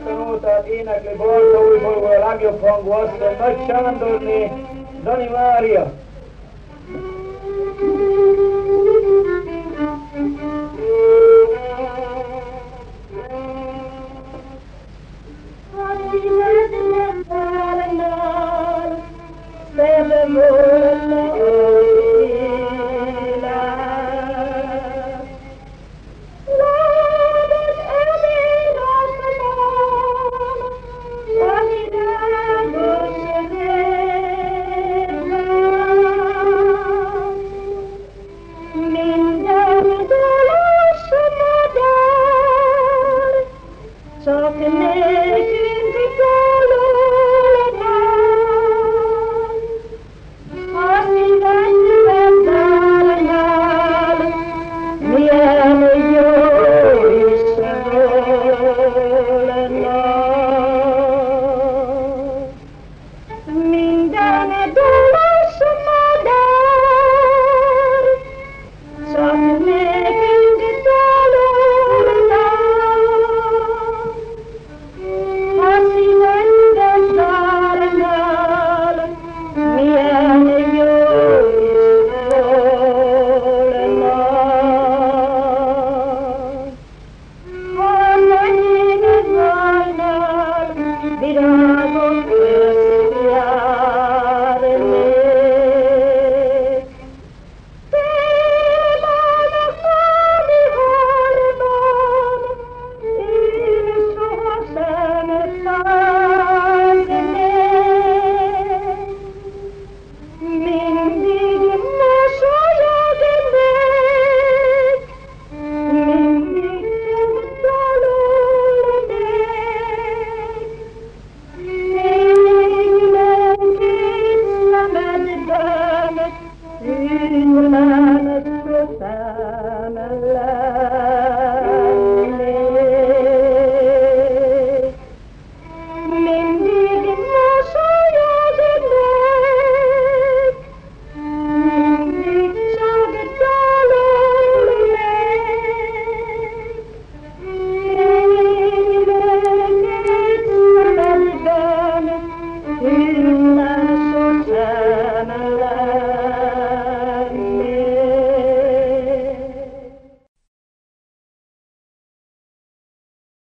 dalát énekli Barta újból a legjobb hangú asszony, Nagy Sándorné, Dani Mária. Csak me. in.